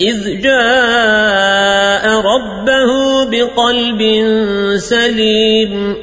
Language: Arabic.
إذ جاء ربه بقلب سليم.